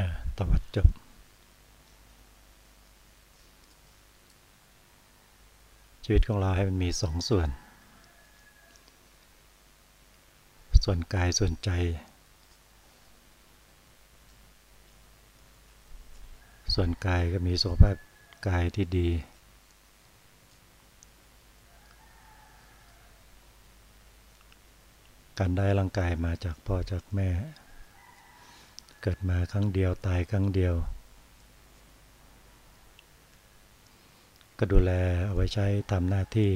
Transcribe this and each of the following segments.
่ตวัดจบ ชีวิตของเราให้มันมีสองส่วน ส่วนกายส่วนใจ ส่วนกายก็มีสุขภาพกายที่ดี การได้ร่างกายมาจากพ่อจากแม่ เกิดมาครั้งเดียวตายครั้งเดียว ก็ดูแลเอาไว้ใช้ทำหน้าที่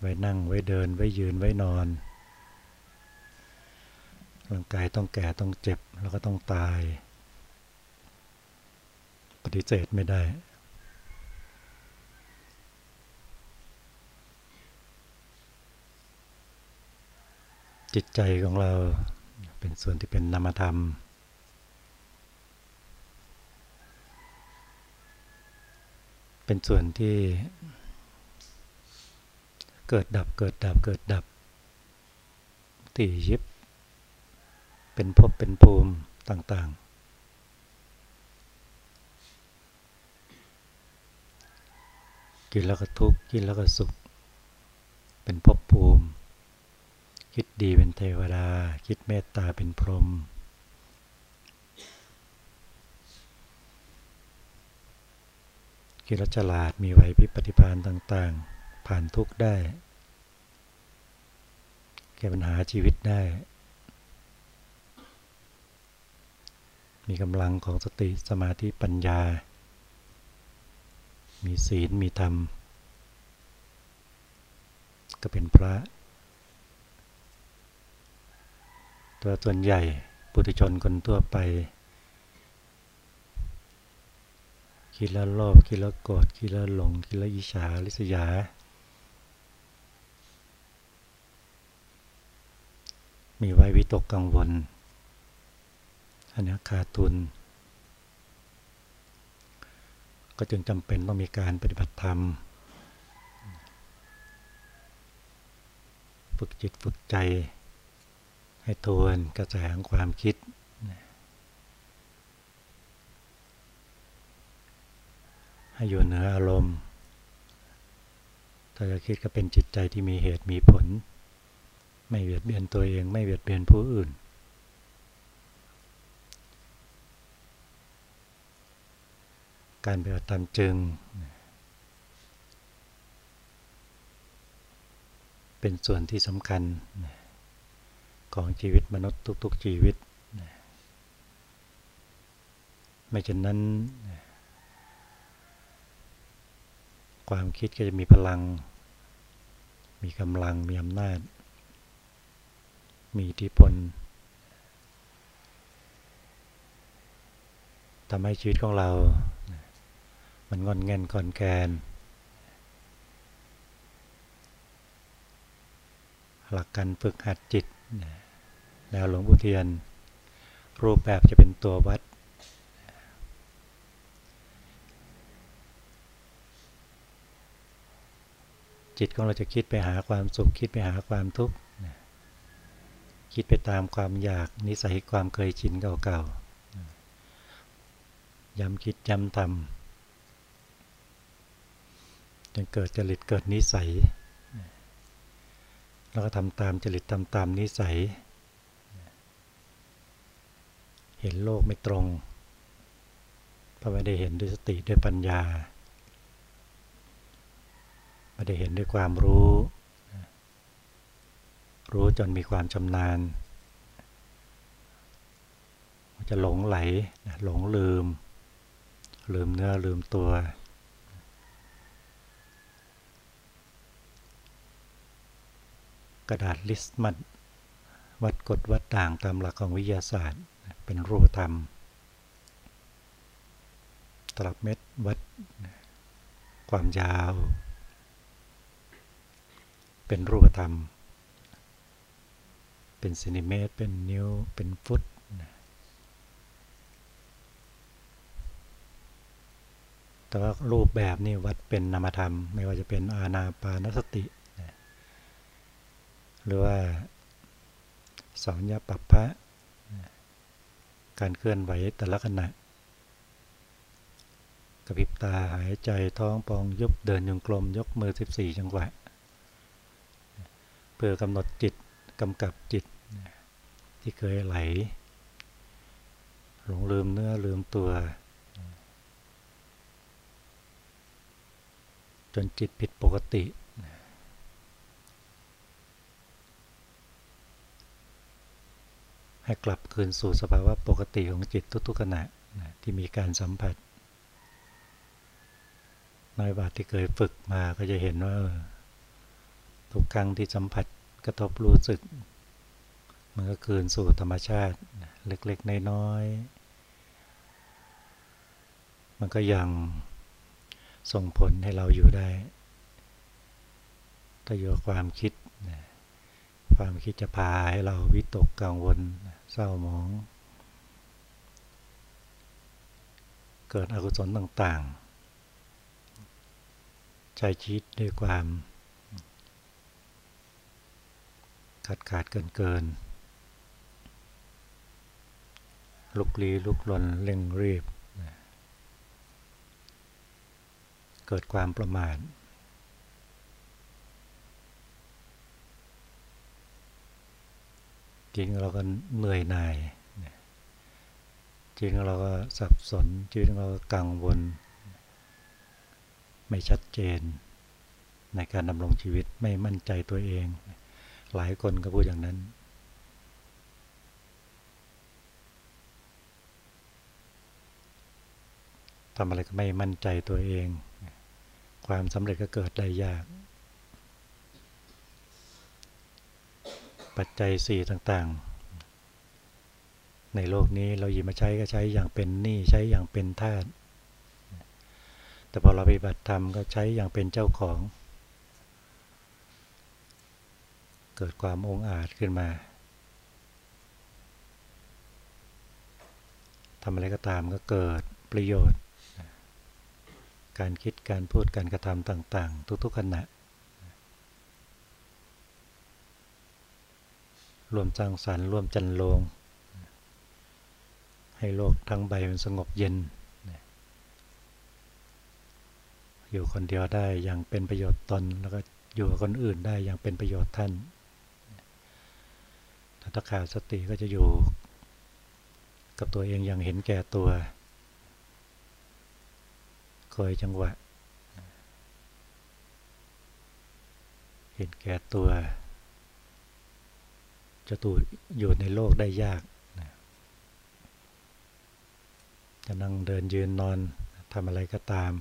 ไว้นั่งไว้เดินไว้ยืนไว้นอนร่างกายต้องแก่ต้องเจ็บแล้วก็ต้องตาย ปฏิเสธไม่ได้ จิตใจของเรา เป็นส่วนที่เป็นนามธรรม เป็นส่วนที่ เกิดดับเกิดดับเกิดดับที่ยิบ เป็นภพเป็นภูมิต่างๆ กินแล้วก็ทุกข์กินแล้วก็สุข เป็นภพภูมิ คิดดีเป็นเทวดา คิดเมตตาเป็นพรหมคิดแล้วฉลาดมีไหวพิปฏิภาณต่างๆ ผ่านทุกข์ได้ แก้ปัญหาชีวิตได้ มีกำลังของสติสมาธิปัญญา มีศีลมีธรรม ก็เป็นพระ ตัวส่วนใหญ่ปุถุชนคนทั่วไป คิดแล้วโลภคิดแล้วโกรธคิดแล้วหลงคิดแล้วอิจฉาริษยา มีไว้วิตกกังวลอันนี้ขาดทุน ก็จึงจำเป็นต้องมีการปฏิบัติธรรม ฝึกจิตฝึกใจ ให้ทวนกระแสของความคิด ให้อยู่เหนืออารมณ์ ถ้าจะคิดก็เป็นจิตใจที่มีเหตุมีผล ไม่เบียดเบียนตัวเอง ไม่เบียดเบียนผู้อื่น การปฏิบัติธรรมจึง เป็นส่วนที่สำคัญ ของชีวิตมนุษย์ทุก ๆ ชีวิต ไม่เช่นนั้น ความคิดก็จะมีพลัง มีกำลัง มีอำนาจ มีอิทธิพลทำให้ชีวิตของเรา มันงอนเงินก่อนแกน หลักการฝึกหัดจิต แนวหลวงพุเทียน รูปแบบจะเป็นตัววัด จิตของเราจะคิดไปหาความสุข คิดไปหาความทุกข์คิดไปตามความอยากนิสัยความเคยชินเก่าๆย้ำคิดย้ำทำจนเกิดจริตเกิดนิสัย แล้วก็ทำตามจริตทำตามนิสัย เห็นโลกไม่ตรงเพราะไม่ได้เห็นด้วยสติด้วยปัญญาไม่ได้เห็นด้วยความรู้ รู้จนมีความชำนาญ จะหลงไหลหลงลืม ลืมเนื้อลืมตัว กระดาษลิสต์มัดวัดกฎวัดต่างตามหลักของวิทยาศาสตร์เป็นรูปธรรม ตลับเม็ดวัดความยาว เป็นรูปธรรม เป็นเซนติเมตร เป็นนิ้ว เป็นฟุต แต่ว่ารูปแบบนี่วัดเป็นนามธรรม ไม่ว่าจะเป็นอาณาปานสติ หรือว่าสัญญาปัปพะการเคลื่อนไหวแต่ละขณะกระพริบตาหายใจท้องปองยุบเดินยงกลมยกมือ 14 จังหวะ เพื่อกำหนดจิตกำกับจิตที่เคยไหล หลงลืมเนื้อลืมตัว จนจิตผิดปกติ ให้กลับคืนสู่สภาวะปกติของจิตทุกๆขณะที่มีการสัมผัส น้อยบาทที่เคยฝึกมาก็จะเห็นว่าทุกครั้งที่สัมผัสกระทบรู้สึก มันก็คืนสู่ธรรมชาติเล็กๆน้อยๆมันก็ยังส่งผลให้เราอยู่ได้ ถ้าอยู่ความคิด ความคิดจะพาให้เราวิตกกังวล เศร้าหมอง เกิดอกุศลต่างๆใช้ชีวิตด้วยความ ขาดขาดเกินเกินลุกลี้ลุกลนเร่งรีบ เกิดความประมาท จริงเราก็เหนื่อยหน่ายจริงเราก็สับสนจริงเราก็กังวล ไม่ชัดเจน ในการดำรงชีวิตไม่มั่นใจตัวเอง หลายคนก็พูดอย่างนั้น ทำอะไรก็ไม่มั่นใจตัวเอง ความสำเร็จก็เกิดได้ยาก ปัจจัยสี่ต่างๆ ในโลกนี้เราหยิบมาใช้ก็ใช้อย่างเป็นหนี้ใช้อย่างเป็นทาสแต่พอเราไปบัติธรรมก็ใช้อย่างเป็นเจ้าของ เกิดความองอาจขึ้นมาทำอะไรก็ตามก็เกิดประโยชน์ การคิดการพูดการกระทำต่าง ๆ ทุกๆขณะ รวมจังสรรรวมจันโลง ให้โลกทั้งใบมันสงบเย็น อยู่คนเดียวได้อย่างเป็นประโยชน์ตน แล้วก็อยู่กับคนอื่นได้อย่างเป็นประโยชน์ท่านถ้าขาดสติก็จะอยู่กับตัวเองอย่างเห็นแก่ตัวคอยจังหวะ เห็นแก่ตัว จะตูอยู่ในโลกได้ยากจะนั่งเดินยืนนอนทำอะไรก็ตาม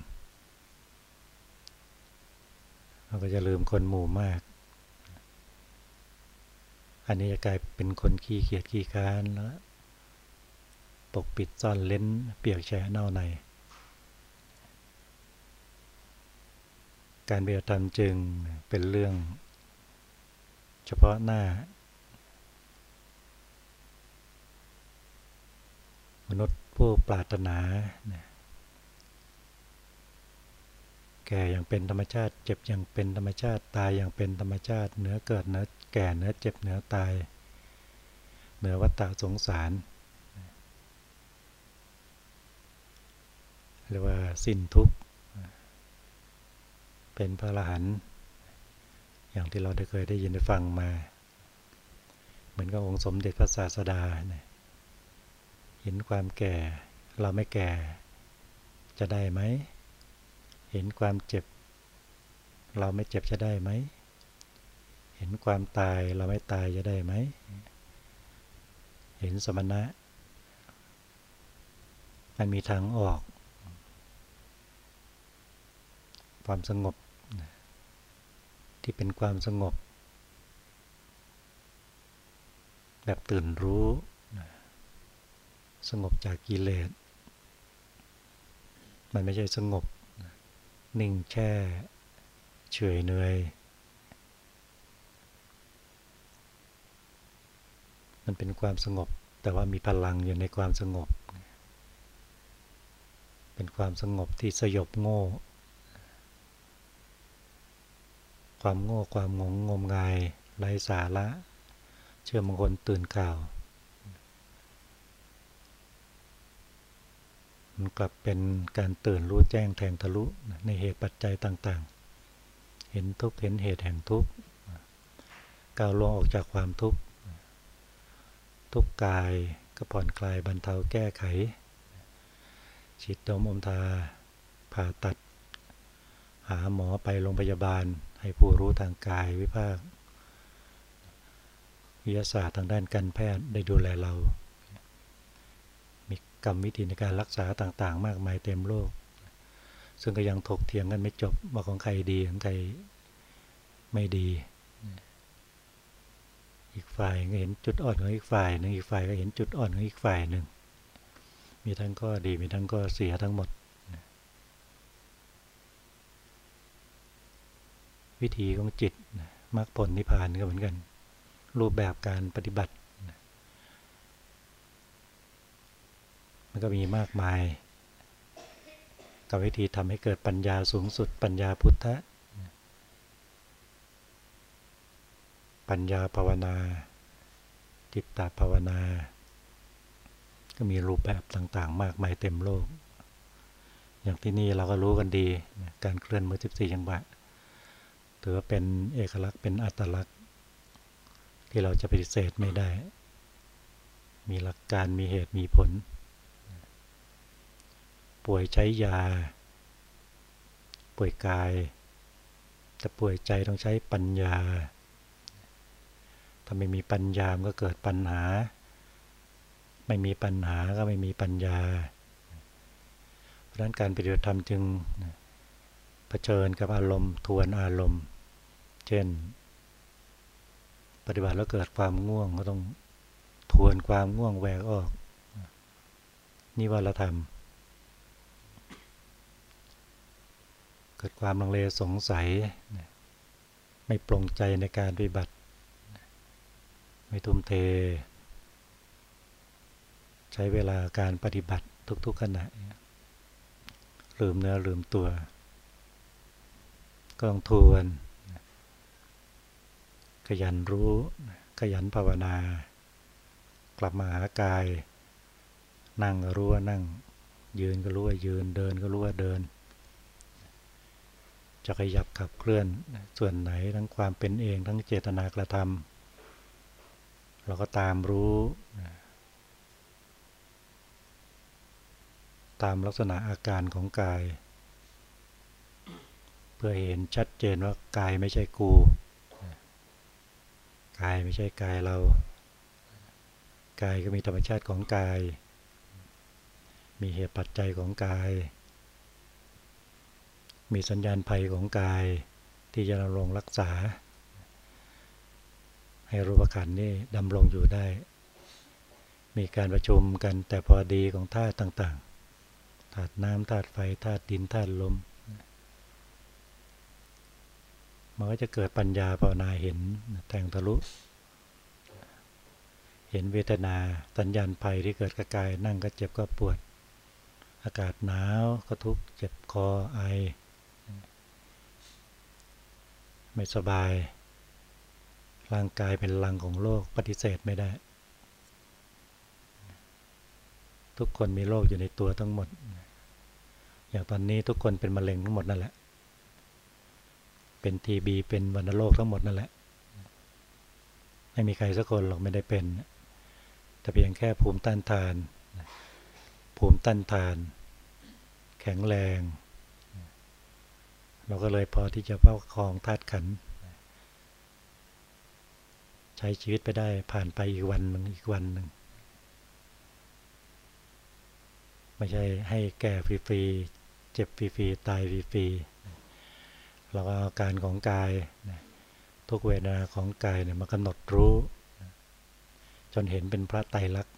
เราก็จะลืมคนหมู่มาก อันนี้จะกลายเป็นคนขี้เกียจขี้ค้านแล้วปกปิดซ่อนเล้นเปียกแฉะเน่าใน การเบียดธรรมจึงเป็นเรื่อง เฉพาะหน้า มนุษย์ผู้ปรารถนาแก่อย่างเป็นธรรมชาติ เจ็บอย่างเป็นธรรมชาติ ตายอย่างเป็นธรรมชาติเนื้อเกิดเนื้อแก่เนื้อเจ็บเนื้อตายเนื้อวัฏฏะสงสาร เรียกว่าสิ้นทุกข์ เป็นพระอรหันต์ อย่างที่เราได้เคยได้ยินได้ฟังมา เหมือนกับองค์สมเด็จพระศาสดาเนี่ย เห็นความแก่ เราไม่แก่ จะได้ไหม เห็นความเจ็บ เราไม่เจ็บจะได้ไหม เห็นความตายเราไม่ตายจะได้ไหม เห็นสมณะ มันมีทางออก ความสงบ ที่เป็นความสงบ แบบตื่นรู้ สงบจากกิเลส มันไม่ใช่สงบ นิ่งแช่เฉยเนยมันเป็นความสงบ แต่ว่ามีพลังอยู่ในความสงบ เป็นความสงบที่สยบโง่ ความโง่ความงงงมงายไร้สาระ เชื่อมงคลตื่นข่าว มันกลับเป็นการตื่นรู้แจ้งแทงทะลุในเหตุปัจจัยต่างๆ เห็นทุกเห็นเหตุแห่งทุกก้าวล่วงออกจากความทุกข์ทุกกายก็ผ่อนคลายบรรเทาแก้ไขฉีดดมอมทาผ่าตัด หาหมอไปโรงพยาบาล ให้ผู้รู้ทางกายวิภาควิทยาศาสตร์ทางด้านการแพทย์ได้ดูแลเรา รรมวิธีในการรักษาต่างๆ มากมายเต็มโลก ซึ่งก็ยังถกเถียงกันไม่จบว่าของใครดีของใครไม่ดี อีกฝ่ายก็เห็นจุดอ่อนของอีกฝ่ายหนึ่งอีกฝ่ายก็เห็นจุดอ่อนของอีกฝ่ายหนึ่ง มีทั้งก็ดีมีทั้งก็เสียทั้งหมด วิธีของจิตมรรคผลนิพพานก็เหมือนกัน รูปแบบการปฏิบัติ มันก็มีมากมาย กับวิธีทำให้เกิดปัญญาสูงสุด ปัญญาพุทธะ ปัญญาภาวนา จิตตภาวนา ก็มีรูปแบบต่างๆ มากมายเต็มโลก อย่างที่นี่เราก็รู้กันดี การเคลื่อนมือ 14จังหวะถือว่าเป็นเอกลักษณ์เป็นอัตลักษณ์ ที่เราจะปฏิเสธไม่ได้ มีหลักการมีเหตุมีผล ป่วยใช้ยา ป่วยกาย แต่ป่วยใจต้องใช้ปัญญา ถ้าไม่มีปัญญา มันก็เกิดปัญหา ไม่มีปัญหาก็ไม่มีปัญญา เพราะนั้นการปฏิบัติธรรมจึงเผชิญกับอารมณ์ทวนอารมณ์ เช่น ปฏิบัติแล้วเกิดความง่วงก็ต้องทวนความง่วงแหวกออก นี่ว่าเราทำ เกิดความลังเลสงสัย ไม่ปรงใจในการปฏิบัติ ไม่ทุ่มเท ใช้เวลาการปฏิบัติทุกๆขณะลืมเนื้อลืมตัว ก็ต้องทวน ขยันรู้ ขยันภาวนา กลับมาหากาย นั่งก็รู้ว่านั่ง ยืนก็รู้ว่ายืน เดินก็รู้ว่าเดิน จะขยับขับเคลื่อนส่วนไหนทั้งความเป็นเองทั้งเจตนากระทำเราก็ตามรู้ ตามลักษณะอาการของกาย เพื่อเห็นชัดเจนว่ากายไม่ใช่กูกายไม่ใช่กายเรา กายก็มีธรรมชาติของกาย มีเหตุปัจจัยของกาย มีสัญญาณภัยของกายที่จะดำรงรักษา ให้รูปขันนี่ดำรงอยู่ได้ มีการประชุมกันแต่พอดีของท่าต่างธาตุน้ำธาตุไฟธาตุดินธาตุลมมันก็จะเกิดปัญญาภาวนาเห็นแทงทะลุ เห็นเวทนาสัญญาณภัยที่เกิดกระกายนั่งก็เจ็บก็ปวด อากาศหนาวก็ทุกข์เจ็บคอไอ ไม่สบาย ร่างกายเป็นลังของโลกปฏิเสธไม่ได้ ทุกคนมีโรคอยู่ในตัวทั้งหมด อย่างตอนนี้ทุกคนเป็นมะเร็งทั้งหมดนั่นแหละ เป็นทีบีเป็นวัณโรคทั้งหมดนั่นแหละ ไม่มีใครสักคนหรอกไม่ได้เป็น แต่เพียงแค่ภูมิต้านทาน ภูมิต้านทาน แข็งแรง เราก็เลยพอที่จะเฝ้าคลองธาตุขัน ใช้ชีวิตไปได้ผ่านไปอีกวันหนึ่งอีกวันหนึ่งไม่ใช่ให้แก่ฟรีๆเจ็บฟรีๆตายฟรีๆเราก็อาการของกายทุกเวทนาของกายเนี่ยมากำหนดรู้ จนเห็นเป็นพระไตรลักษณ์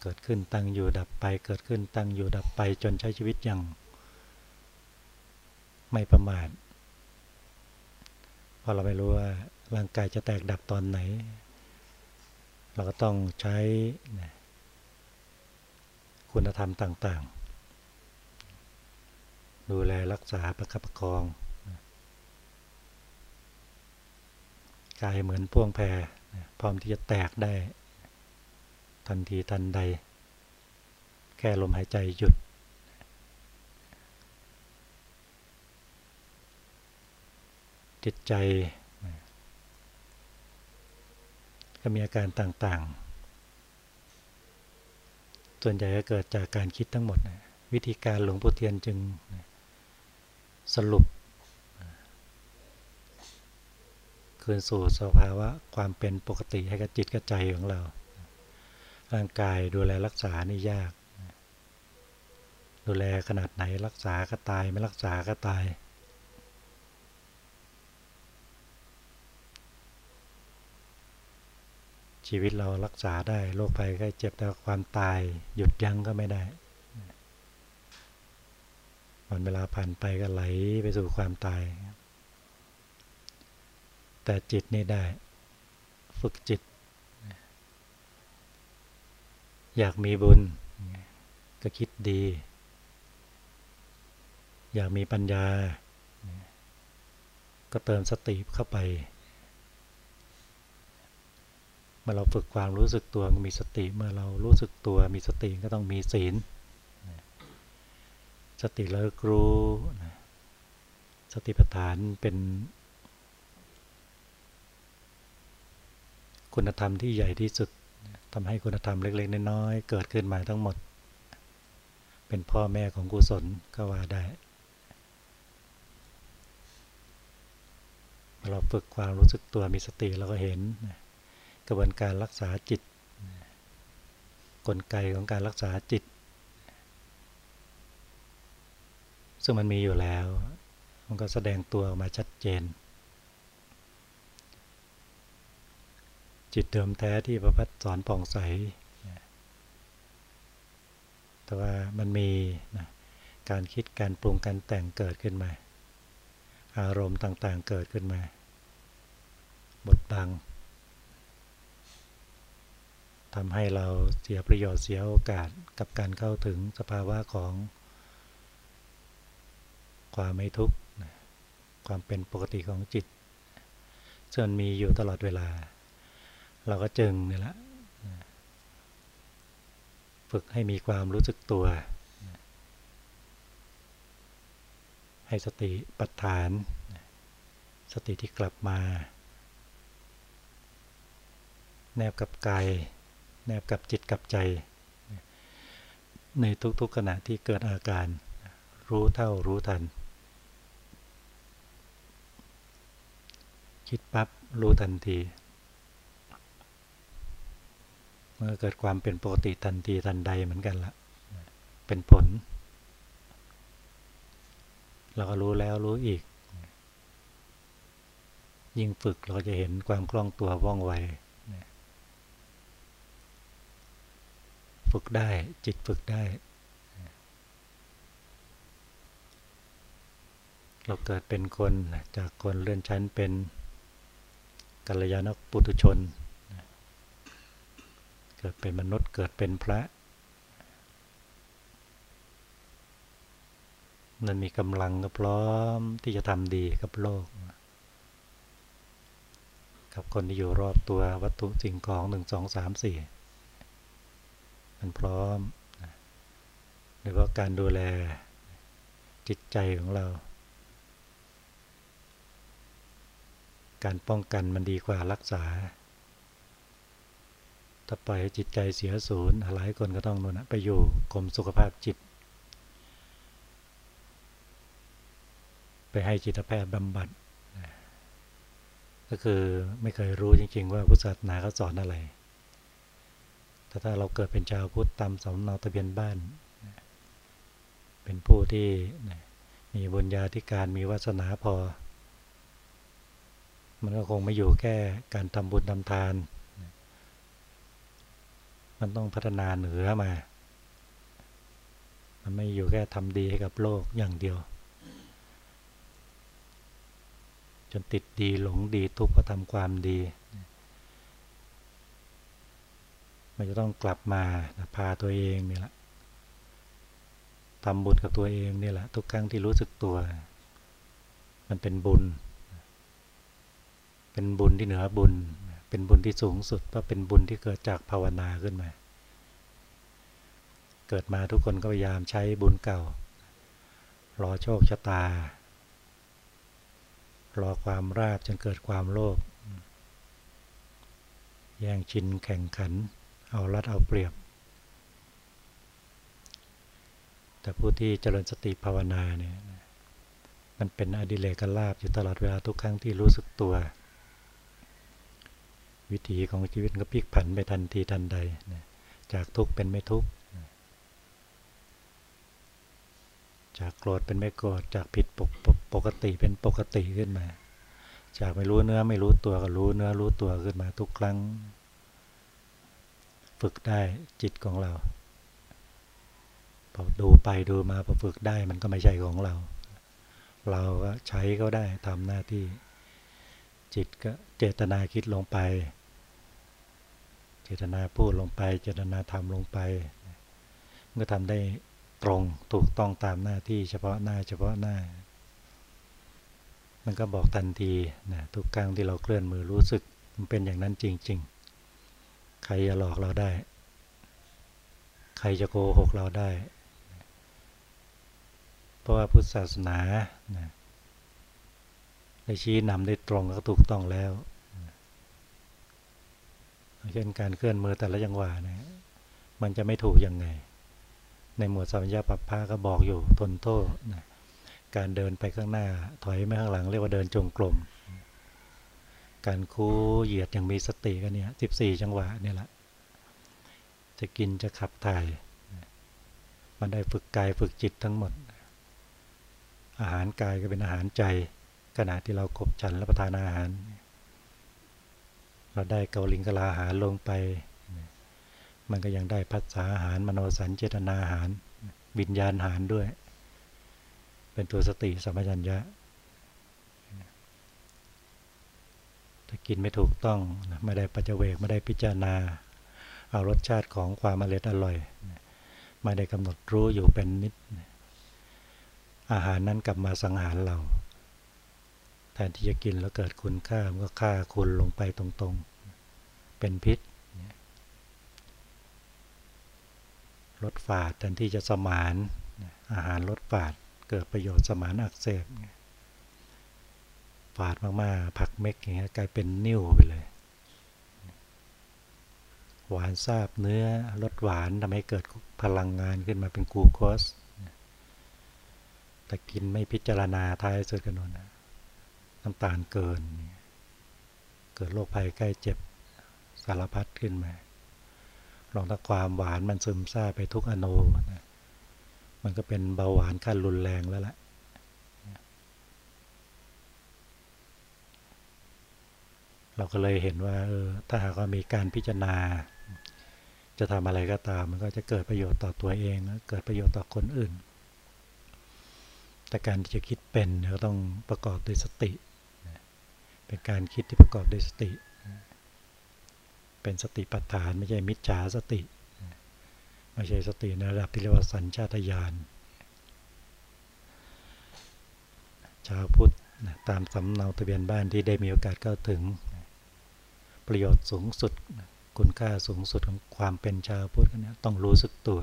เกิดขึ้นตั้งอยู่ดับไป เกิดขึ้นตั้งอยู่ดับไปจนใช้ชีวิตอย่าง ไม่ประมาทเพราะเราไม่รู้ว่าร่างกายจะแตกดับตอนไหน เราก็ต้องใช้คุณธรรมต่าง ๆ ดูแลรักษาประคับประคองกายเหมือนพ่วงแพรพร้อมที่จะแตกได้ ทันทีทันใด แค่ลมหายใจหยุด จิตใจ ก็มีอาการต่างๆ ส่วนใหญ่ก็เกิดจากการคิดทั้งหมด วิธีการหลวงปู่เทียนจึงสรุป คืนสู่สภาวะความเป็นปกติให้กับจิตกับใจของเรา ร่างกายดูแลรักษานี่ยาก ดูแลขนาดไหนรักษาก็ตายไม่รักษาก็ตาย ชีวิตเรารักษาได้โรคภัยไข้เจ็บแต่ความตายหยุดยั้งก็ไม่ได้วันเวลาผ่านไปก็ไหลไปสู่ความตาย แต่จิตนี่ได้ ฝึกจิต อยากมีบุญ ก็คิดดี อยากมีปัญญา ก็เติมสติเข้าไป เมื่อเราฝึกความรู้สึกตัวมีสติ เมื่อเรารู้สึกตัวมีสติก็ต้องมีศีลสติระลึกรู้สติปัฏฐานเป็น คุณธรรมที่ใหญ่ที่สุดทำให้คุณธรรมเล็กๆน้อยๆเกิดขึ้นมาทั้งหมด เป็นพ่อแม่ของกุศลก็ว่าได้ เราฝึกความรู้สึกตัวมีสติเราก็เห็น กระบวนการรักษาจิต กลไกของการรักษาจิต ซึ่งมันมีอยู่แล้ว มันก็แสดงตัวออกมาชัดเจน จิตเดิมแท้ที่ประพัฒสอนผ่องใส แต่ว่ามันมีนะการคิดการปรุงการแต่งเกิดขึ้นมา อารมณ์ต่างๆเกิดขึ้นมาบทบัง ทำให้เราเสียประโยชน์เสียโอกาสกับการเข้าถึงสภาวะของความไม่ทุกข์ความเป็นปกติของจิตซึ่งมีอยู่ตลอดเวลา เราก็จึงนี่แหละฝึกให้มีความรู้สึกตัว ให้สติปัฏฐาน สติที่กลับมา แนบกับกาย นบกับจิตกับใจ ในทุกๆขณะที่เกิดอาการ รู้เท่ารู้ทัน คิดปั๊บรู้ทันที เมื่อเกิดความเป็นปกติทันทีทันใดเหมือนกันละเป็นผล เราก็รู้แล้วรู้อีก ยิ่งฝึกเราจะเห็นความคล่องตัวว่องไว ฝึกได้ จิตฝึกได้ เราเกิดเป็นคนจากคนเลื่อนชั้นเป็นกัลยาณปุถุชน เกิดเป็นมนุษย์เกิดเป็นพระนั่นมีกำลังก็พร้อมที่จะทำดีกับโลก กับคนที่อยู่รอบตัววัตถุสิ่งของหนึ่งสองสามสี่ มันพร้อมโดยเฉพาะการดูแลจิตใจของเรา การป้องกันมันดีกว่ารักษา ถ้าปล่อยให้จิตใจเสียศูนย์หลายคนก็ต้องนู่นไปอยู่กรมสุขภาพจิต ไปให้จิตแพทย์บำบัด ก็คือไม่เคยรู้จริง ๆ ว่าพุทธศาสนาเขาสอนอะไร แต่ถ้าเราเกิดเป็นชาวพุทธตามสำเนาทะเบียนบ้าน เป็นผู้ที่มีบุญญาธิการมีวาสนาพอ มันก็คงไม่อยู่แค่การทำบุญทำทาน มันต้องพัฒนาเหนือมา มันไม่อยู่แค่ทำดีให้กับโลกอย่างเดียว จนติดดีหลงดีทุกข์ก็ทำความดี มันจะต้องกลับมาพาตัวเองนี่แหละทำบุญกับตัวเองนี่แหละ ทุกครั้งที่รู้สึกตัว มันเป็นบุญ เป็นบุญที่เหนือบุญ เป็นบุญที่สูงสุดเพราะเป็นบุญที่เกิดจากภาวนาขึ้นมา เกิดมาทุกคนก็พยายามใช้บุญเก่า รอโชคชะตา รอความราบจนเกิดความโลภแย่งชินแข่งขัน เอารัดเอาเปรียบ แต่ผู้ที่เจริญสติภาวนาเนี่ยมันเป็นอดิเลกลาบอยู่ตลอดเวลาทุกครั้งที่รู้สึกตัว วิถีของชีวิตก็พลิกผันไปทันทีทันใด จากทุกข์เป็นไม่ทุกข์จากโกรธเป็นไม่โกรธจากผิดปกปกติเป็นปกติขึ้นมา จากไม่รู้เนื้อไม่รู้ตัวก็รู้เนื้อรู้ตัวขึ้นมาทุกครั้ง ฝึกได้จิตของเราพอดูไปดูมาพอฝึกได้มันก็ไม่ใช่ของเรา เราก็ใช้ก็ได้ทำหน้าที่ จิตก็เจตนาคิดลงไป เจตนาพูดลงไป เจตนาทำลงไปก็ทำได้ตรงถูกต้องตามหน้าที่เฉพาะหน้าเฉพาะหน้า มันก็บอกทันทีนะทุกครั้งที่เราเคลื่อนมือรู้สึกมันเป็นอย่างนั้นจริง ๆ รจะหลอกเราได้ ใครจะโกหกเราได้ เพราะว่าพุทธศาสนาได้ชี้นำได้ตรงก็ถูกต้องแล้วเช่นการเคลื่อนมือแต่ละจังหวะนะมันจะไม่ถูกยังไง ในหมวดสัมญาปัปพาก็บอกอยู่ทนโทษนะการเดินไปข้างหน้าถอยไม่ข้างหลังเรียกว่าเดินจงกรม การคูเหยียดอย่างมีสติกันเนี่ยสิบสี่จังหวะเนี่ยแหละ จะกินจะขับถ่าย มันได้ฝึกกายฝึกจิตทั้งหมด อาหารกายก็เป็นอาหารใจ ขณะที่เรากบฉันและประทานอาหาร เราได้เกาลิงกลาอาหารลงไป มันก็ยังได้พัฒนาอาหารมโนสัญเจตนาอาหารวิญญาณอาหารด้วย เป็นตัวสติสัมปชัญญะ ถ้ากินไม่ถูกต้องไม่ได้ปัจเจเวกไม่ได้พิจารณาเอารสชาติของความอร่อยอร่อยไม่ได้กำหนดรู้อยู่เป็นนิด อาหารนั้นกลับมาสังหารเราแทนที่จะกินแล้วเกิดคุณค่ามันก็ฆ่าคุณลงไปตรงๆ เป็นพิษลดฝาดแทนที่จะสมานอาหารลดฝาดเกิดประโยชน์สมานอักเสบ ฝาดมากๆ ผักเม็กอย่างเงี้ยกลายเป็นนิ่วไปเลย หวานซาบเนื้อรสหวานทำให้เกิดพลังงานขึ้นมาเป็นกูโคสแต่กินไม่พิจารณาท้ายสุดกันนนน้ำตาลเกิน เกิดโรคภัยใกล้เจ็บสารพัดขึ้นมา ลองถ้าความหวานมันซึมซาบไปทุกอนูนะมันก็เป็นเบาหวานขั้นรุนแรงแล้วแหละ เราก็เลยเห็นว่าเออถ้าหากว่ามีการพิจารณา จะทำอะไรก็ตาม มันก็จะเกิดประโยชน์ต่อตัวเองเกิดประโยชน์ต่อคนอื่น แต่การที่จะคิดเป็นก็ต้องประกอบด้วยสติ เป็นการคิดที่ประกอบด้วยสติ เป็นสติปัฏฐานไม่ใช่มิจฉาสติไม่ใช่สติในระดับที่เรียกว่าสัญชาตญาณชาวพุทธตามสำเนาทะเบียนบ้านที่ได้มีโอกาสเข้าถึง ประโยชน์สูงสุด คุณค่าสูงสุดของความเป็นชาวพุทธนี่ต้องรู้สึกตัว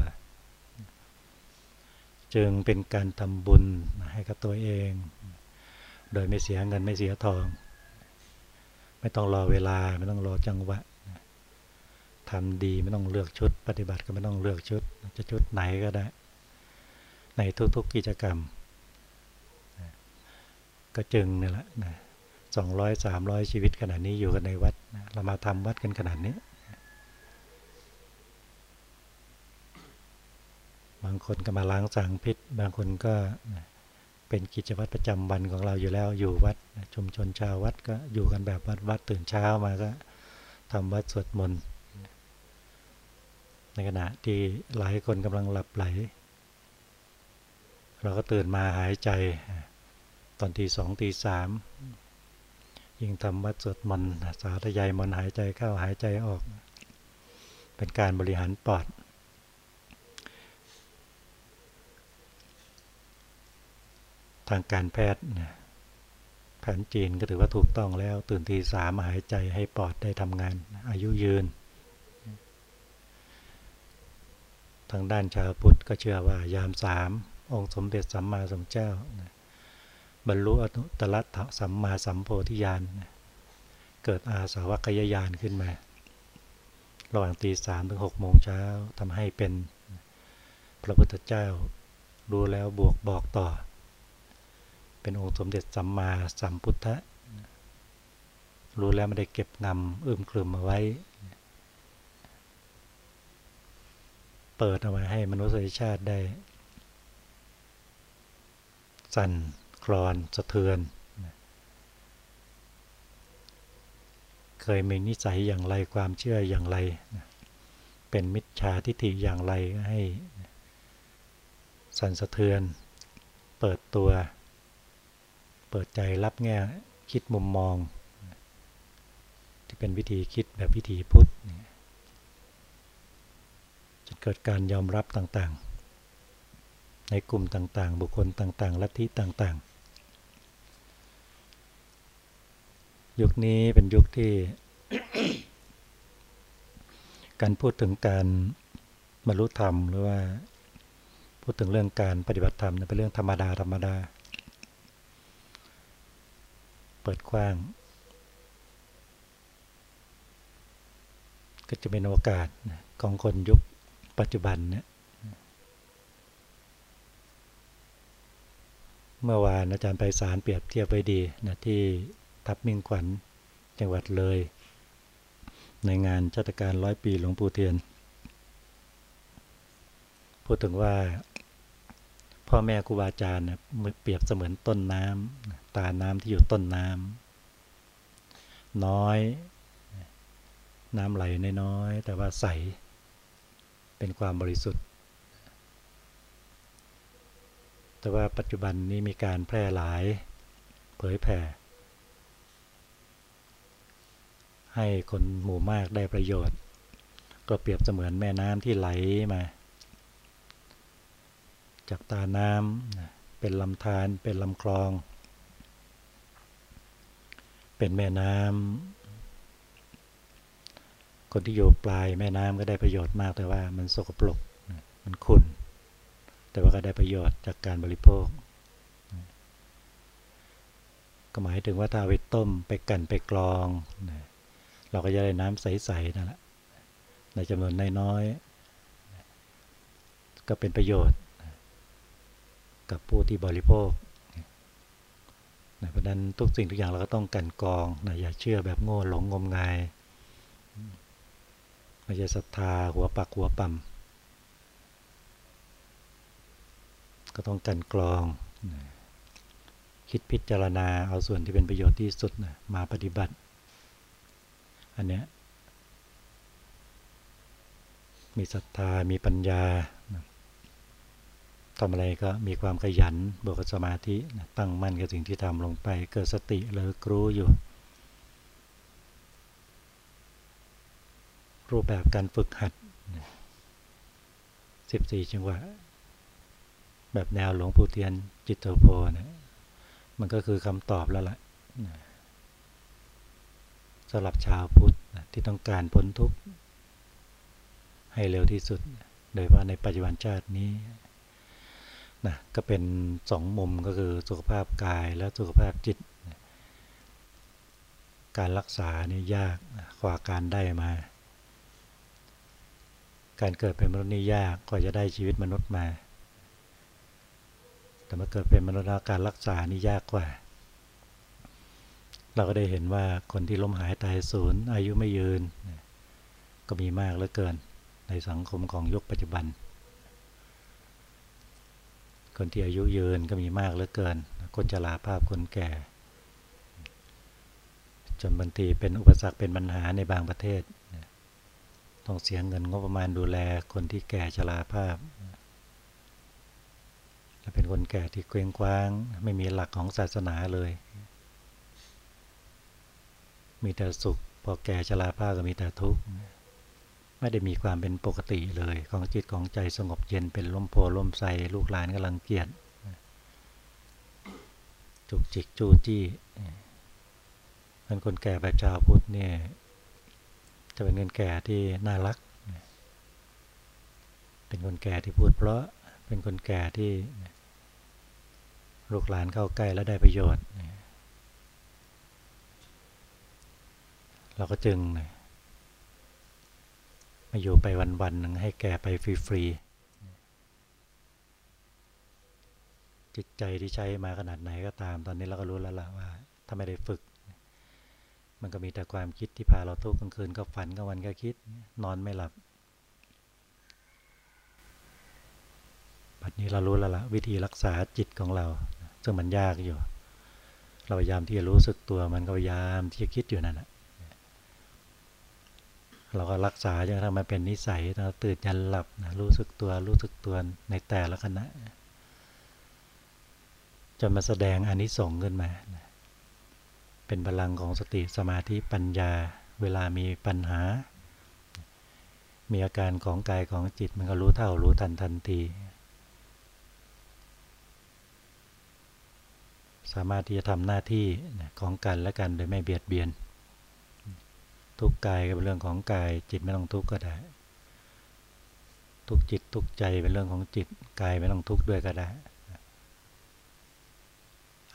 จึงเป็นการทำบุญให้กับตัวเอง โดยไม่เสียเงินไม่เสียทอง ไม่ต้องรอเวลาไม่ต้องรอจังหวะทำดีไม่ต้องเลือกชุด ปฏิบัติก็ไม่ต้องเลือกชุด จะชุดไหนก็ได้ ในทุกๆกิจกรรม ก็จึงนี่แหละนะ สองร้อยสามร้อยชีวิตขนาดนี้อยู่กันในวัดเรามาทำวัดกันขนาดนี้ บางคนก็มาล้างสางพิษ บางคนก็เป็นกิจวัตรประจำวันของเราอยู่แล้วอยู่วัดชุมชนชาววัดก็อยู่กันแบบวัดวัดตื่นเช้ามาก็ทำวัดสวดมนต์ในขณะที่หลายคนกำลังหลับไหล เราก็ตื่นมาหายใจตอนทีสองตีสาม ยิ่งทำวัดสวดมนต์สาธยายมนหายใจเข้าหายใจออก เป็นการบริหารปอด ทางการแพทย์แผนจีนก็ถือว่าถูกต้องแล้ว ตื่นทีสามหายใจให้ปอดได้ทำงาน อายุยืน ทางด้านชาวพุทธก็เชื่อว่ายามสามองค์สมเด็จสัมมาสัมพุทธเจ้า บรรลุอนุตตรสัมมาสัมโพธิญาณเกิดอาสาวัคยายานขึ้นมา ระหว่างตีสามถึงหกโมงเช้าทำให้เป็นพระพุทธเจ้ารู้แล้วบวกบอกต่อ เป็นองค์สมเด็จสัมมาสัมพุทธะรู้แล้วไม่ได้เก็บงำอึมครึมมาไว้ เปิดเอาไว้ให้มนุษยชาติได้ สั่น ลอนสะเทือน เคยมีนิสัยอย่างไรความเชื่ออย่างไร เป็นมิจฉาทิฏฐิอย่างไรให้สั่นสะเทือน เปิดตัว เปิดใจรับแง่คิดมุมมอง ที่เป็นวิธีคิดแบบวิธีพุทธจะเกิดการยอมรับต่างๆ ในกลุ่มต่างๆ บุคคลต่างๆ ลัทธิต่างๆ ยุคนี้เป็นยุคที่ การพูดถึงการบรรลุธรรมหรือว่าพูดถึงเรื่องการปฏิบัติธรรมเป็นเรื่องธรรมดาธรรมดา เปิดกว้าง ก็จะเป็นโอกาสของคนยุคปัจจุบันเนี่ยเมื่อวานอาจารย์ไปสารเปรียบเทียบไว้ดีนะที่ ทับมิ่งขวัญจังหวัดเลย ในงานจัตการร้อยปีหลวงปู่เทียน พูดถึงว่า พ่อแม่ครูบาอาจารย์นะเปรียบเสมือนต้นน้ำตาน้ำที่อยู่ต้นน้ำน้อย น้ำไหลน้อยแต่ว่าใส เป็นความบริสุทธิ์ แต่ว่าปัจจุบันนี้มีการแพร่หลาย เผยแผ่ ให้คนหมู่มากได้ประโยชน์ ก็เปรียบเสมือนแม่น้ำที่ไหลมา จากตาน้ำเป็นลำธารเป็นลำคลอง เป็นแม่น้ำคนที่อยู่ปลายแม่น้ำก็ได้ประโยชน์มากแต่ว่ามันสกปรกมันขุ่นแต่ว่าก็ได้ประโยชน์จากการบริโภค ก็หมายถึงว่าถ้าไปต้มไปกันไปกรอง เราก็จะได้น้ำใสๆนั่นแหละในจำนวนน้อยๆก็เป็นประโยชน์ กับผู้ที่บริโภคนะเพราะนั้นทุกสิ่งทุกอย่างเราก็ต้องกันกองนะอย่าเชื่อแบบโง่หลงงมงายไม่ใช่ศรัทธาหัวปักหัวปั่มก็ต้องกันกรองนะคิดพิจารณาเอาส่วนที่เป็นประโยชน์ที่สุดนะมาปฏิบัติ อันเนี้ยมีศรัทธา มีปัญญาทำอะไรก็มีความขยันบวกสมาธิตั้งมั่นกับสิ่งที่ทำลงไป เกิดสติเลิกรู้อยู่ รูปแบบการฝึกหัด 14 จังหวะ แบบแนวหลวงปู่เทียนจิตโพนะมันก็คือคำตอบแล้วล่ะ สำหรับชาวพุทธที่ต้องการพ้นทุกข์ ให้เร็วที่สุด โดยเฉพาะในปัจจุบันชาตินี้นะก็เป็นสองมุมก็คือสุขภาพกายและสุขภาพจิต การรักษานี่ยากกว่าการได้มา การเกิดเป็นมนุษย์นี่ยากกว่าจะได้ชีวิตมนุษย์มา แต่มาเกิดเป็นมนุษย์การรักษานี่ยากกว่า เราก็ได้เห็นว่าคนที่ล้มหายตายสูญอายุไม่ยืน ก็มีมากเหลือเกินในสังคมของยุคปัจจุบัน คนที่อายุยืนก็มีมากเหลือเกิน คนจะลาภาพคนแก่ จนบางทีเป็นอุปสรรคเป็นปัญหาในบางประเทศ ต้องเสียเงินงบประมาณดูแลคนที่แก่ชราภาพและเป็นคนแก่ที่เกรงกว้าง ไม่มีหลักของศาสนาเลย มีแต่สุข พอแก่ชราภาพก็มีแต่ทุกข์ไม่ได้มีความเป็นปกติเลยของจิตของใจสงบเย็นเป็นลมโพลมใสลูกหลานกำลังเกียดจุกจิกจู้จี้เป็นคนแก่แบบชาวพุทธเนี่ยจะเป็นเงินแก่ที่น่ารัก เป็นคนแก่ที่พูดเพราะเป็นคนแก่ที่ลูกหลานเข้าใกล้แล้วได้ประโยชน์ เราก็จึงมาอยู่ไปวันๆหนึ่งให้แก่ไปฟรีๆจิตใจที่ใช้มาขนาดไหนก็ตาม ตอนนี้เราก็รู้แล้วล่ะว่า ถ้าไม่ได้ฝึก มันก็มีแต่ความคิดที่พาเราทุกข์กลางคืนก็ฝันกลางวันก็คิด นอนไม่หลับบัดนี้เรารู้แล้วล่ะวิธีรักษาจิตของเรา ซึ่งมันยากอยู่ เราพยายามที่จะรู้สึกตัวมันก็พยายามที่จะคิดอยู่นั่นแหละ เราก็รักษาจนทั่งมันเป็นนิสัยเราตื่นยันหลับนะรู้สึกตัวรู้สึกตัวในแต่ละขณะจนมาแสดงอนิสงส์ขึ้นมาเป็นพลังของสติสมาธิปัญญา เวลามีปัญหา มีอาการของกายของจิตมันก็รู้เท่ารู้ทันทันที สามารถที่จะทำหน้าที่ของกันและกันโดยไม่เบียดเบียน ทุกกายก็เป็นเรื่องของกาย จิตไม่ต้องทุกข์ก็ได้ ทุกจิตทุกใจเป็นเรื่องของจิตกายไม่ต้องทุกข์ด้วยก็ได้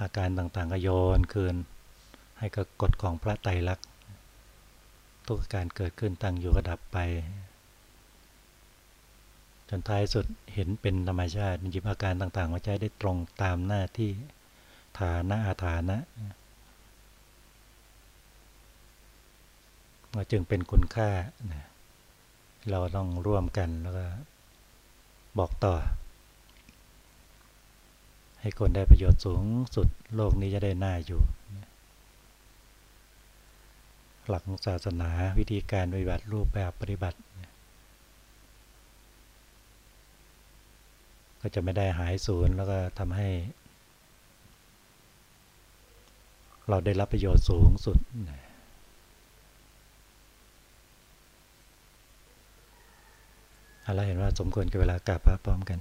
อาการต่างๆก็โยนคืน ให้กับกฎของพระไตรลักษณ์ทุกการเกิดขึ้นตั้งอยู่กระดับไป จนท้ายสุดเห็นเป็นธรรมชาติหยิบอาการต่างๆมาใช้ได้ตรงตามหน้าที่ฐานะอาฐานะ ก็จึงเป็นคุณค่าเราต้องร่วมกันแล้วก็บอกต่อ ให้คนได้ประโยชน์สูงสุดโลกนี้จะได้น่าอยู่ หลักศาสนาวิธีการปฏิบัติรูปแบบปฏิบัติ ก็จะไม่ได้หายสูญแล้วก็ทำให้ เราได้รับประโยชน์สูงสุดนะ เราเห็นว่าสมควรกับเวลากราบพระพร้อมกัน